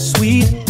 sweet.